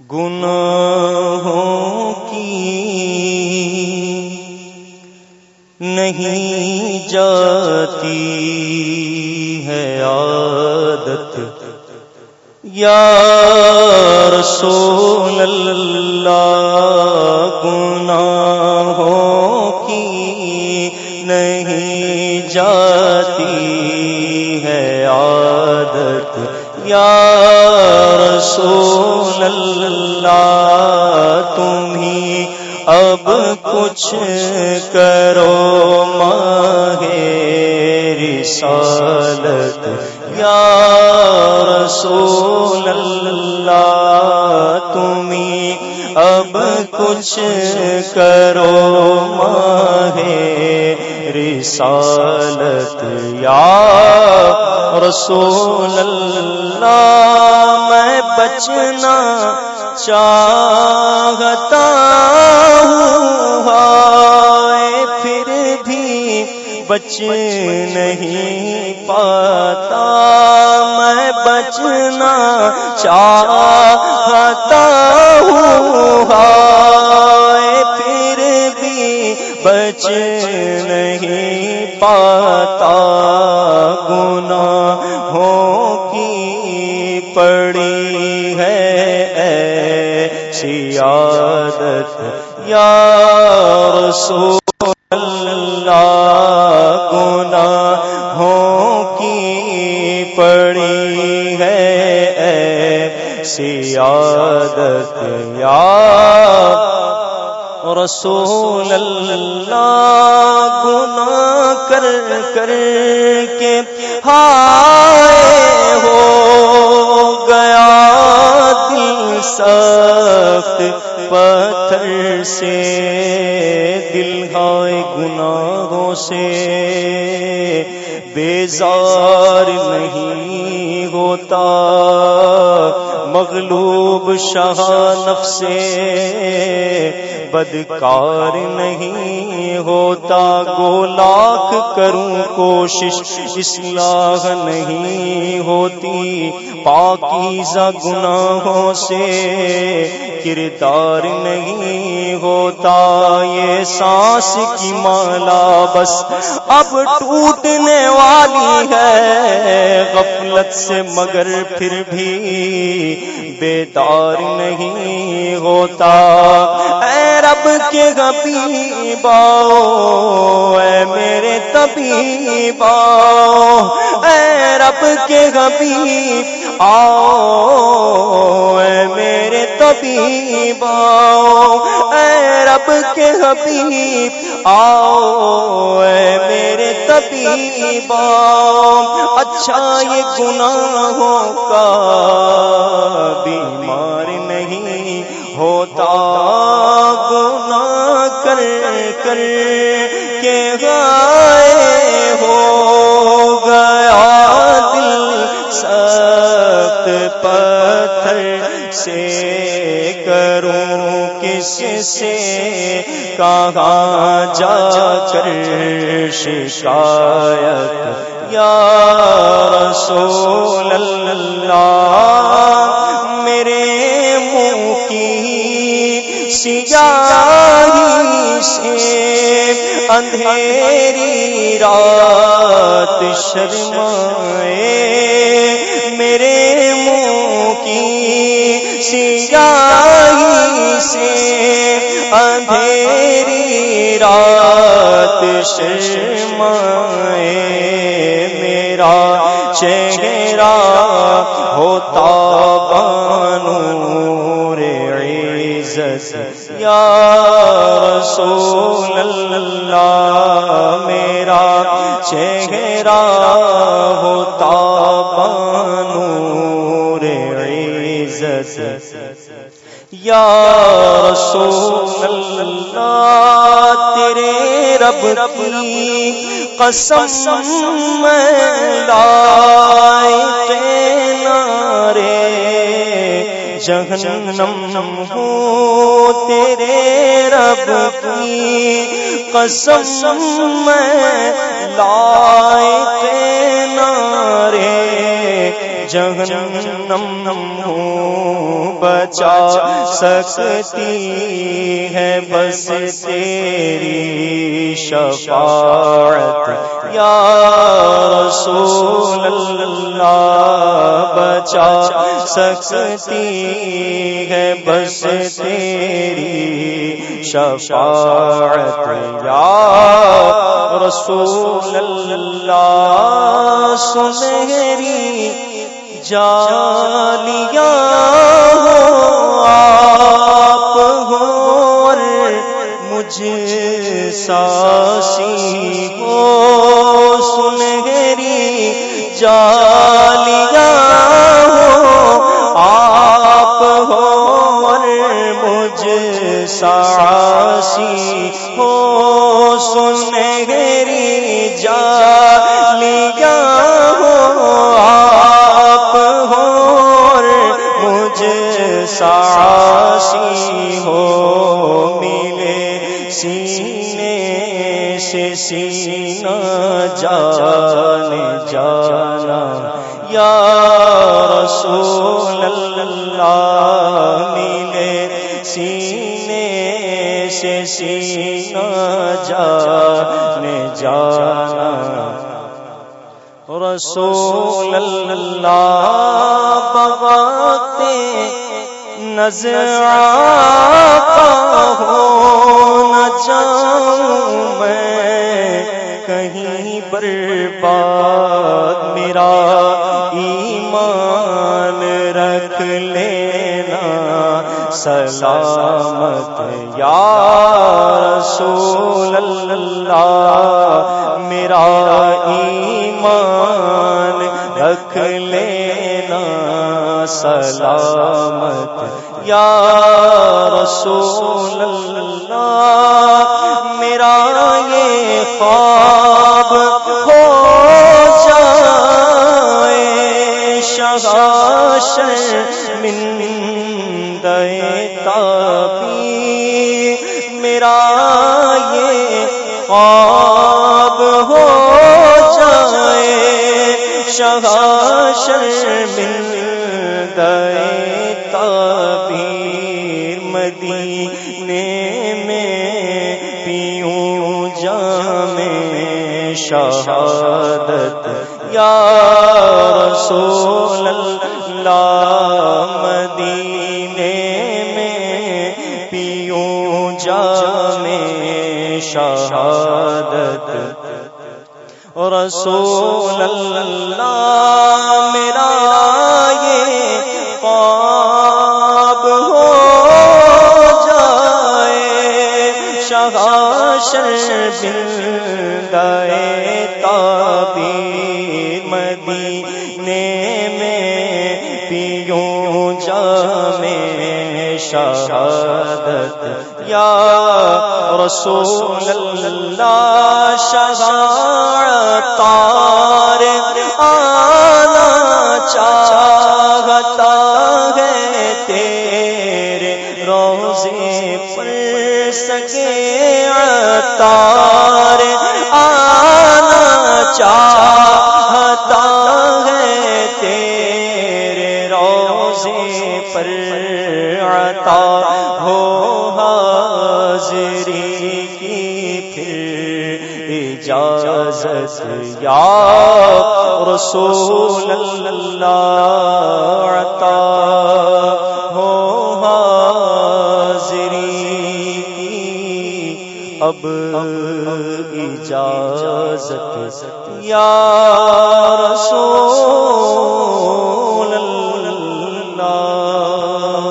گناہوں کی نہیں جاتی ہے عادت۔ یا رسول اللہ، گناہوں کی نہیں جاتی ہے عادت۔ یا رسول اللہ تمہیں اب کچھ کرو ماہے رسالت۔ یا رسول اللہ تمہیں اب کچھ کرو ماہے رسالت یا رسول اللہ، میں بچنا چاہتا ہوں۔ پھر بھی بچ نہیں پاتا۔ میں بچنا چاہتا ہوں۔ پھر بھی بچ پاتا گنا ہو کی پڑی ہے؟ سیادت یا رسول اللہ گنا ہو کی پڑی ہے؟ سیادت یا رسول اللہ گنا کر کر کے ہائے ہو گیا دل سخت پتھر سے، دل ہائے گناہوں سے۔ بیزار نہیں ہوتا، مغلوب شاہ نفس بدکار نہیں ہوتا گو لاکھ کروں کوشش اصلاح نہیں ہوتی۔ پاکیزہ گناہوں سے کردار نہیں ہوتا۔ یہ سانس کی مالا بس اب ٹوٹنے والی ہے۔ غفلت سے مگر پھر بھی بیدار نہیں ہوتا۔ اے رب کے گبی باؤ اے میرے تبھی باؤ اے رب کے گبی آؤ، اے میرے تبھی باؤ اے رب کے حبیب، آؤ، اے میرے تبھی باؤ اچھا یہ گناہوں کا بیمار کر کے گائے ہو گیا دل سخت پتھر سے کروں کس سے؟ کہاں جا کر شکایت؟ یا رسول اللہ، میرے منہ سیاہی سے اندھیری رات شرمائے میرے منہ کی سیاہی سے اندھیری رات شرمائے میرا چہرہ ہوتا بانور عزت یا رسول اللہ، میرا چہرہ ہوتا بانور عزت۔ یا رسول اللہ، تیرے رب کی قسم میں لائق نارے جہنم ہوں تیرے رب کی قسم میں لائق نارے جہنم ہوں بچا سکتی ہے بس تیری شفاعت۔ یا رسول اللہ، بچا سکتی ہے بس تیری شفاعت یا رسول اللہ سنہری جالیاں ساسی ہو سن سنہری جالیاں ساسی ہو ملے سینے سے سینا جان جانا جانا رسول اللہ بغاتے نظر آتا ہو نہ جاؤں میں۔ کہیں برباد میرا ایمان سلامت یا رسول اللہ، میرا ایمان رکھ لینا، سلامت یا رسول اللہ، میرا یہ خواب ہو جائے شغاش دے تابی میرا یہ خواب ہو جائے شغاش من دے مدینے میں پیوں جام شہادت، یا رسول پیوں جام شہادت رسول اللہ میرا یہ دے تابیر مدینے میں پیوں جام شہادت۔ رسول اللہ شہادت تار آنا چاہتا ہے تیرے روزے پر سکے تار آنا چاہتا ہے تیرے روزے پر اجازت یا رسول اللہ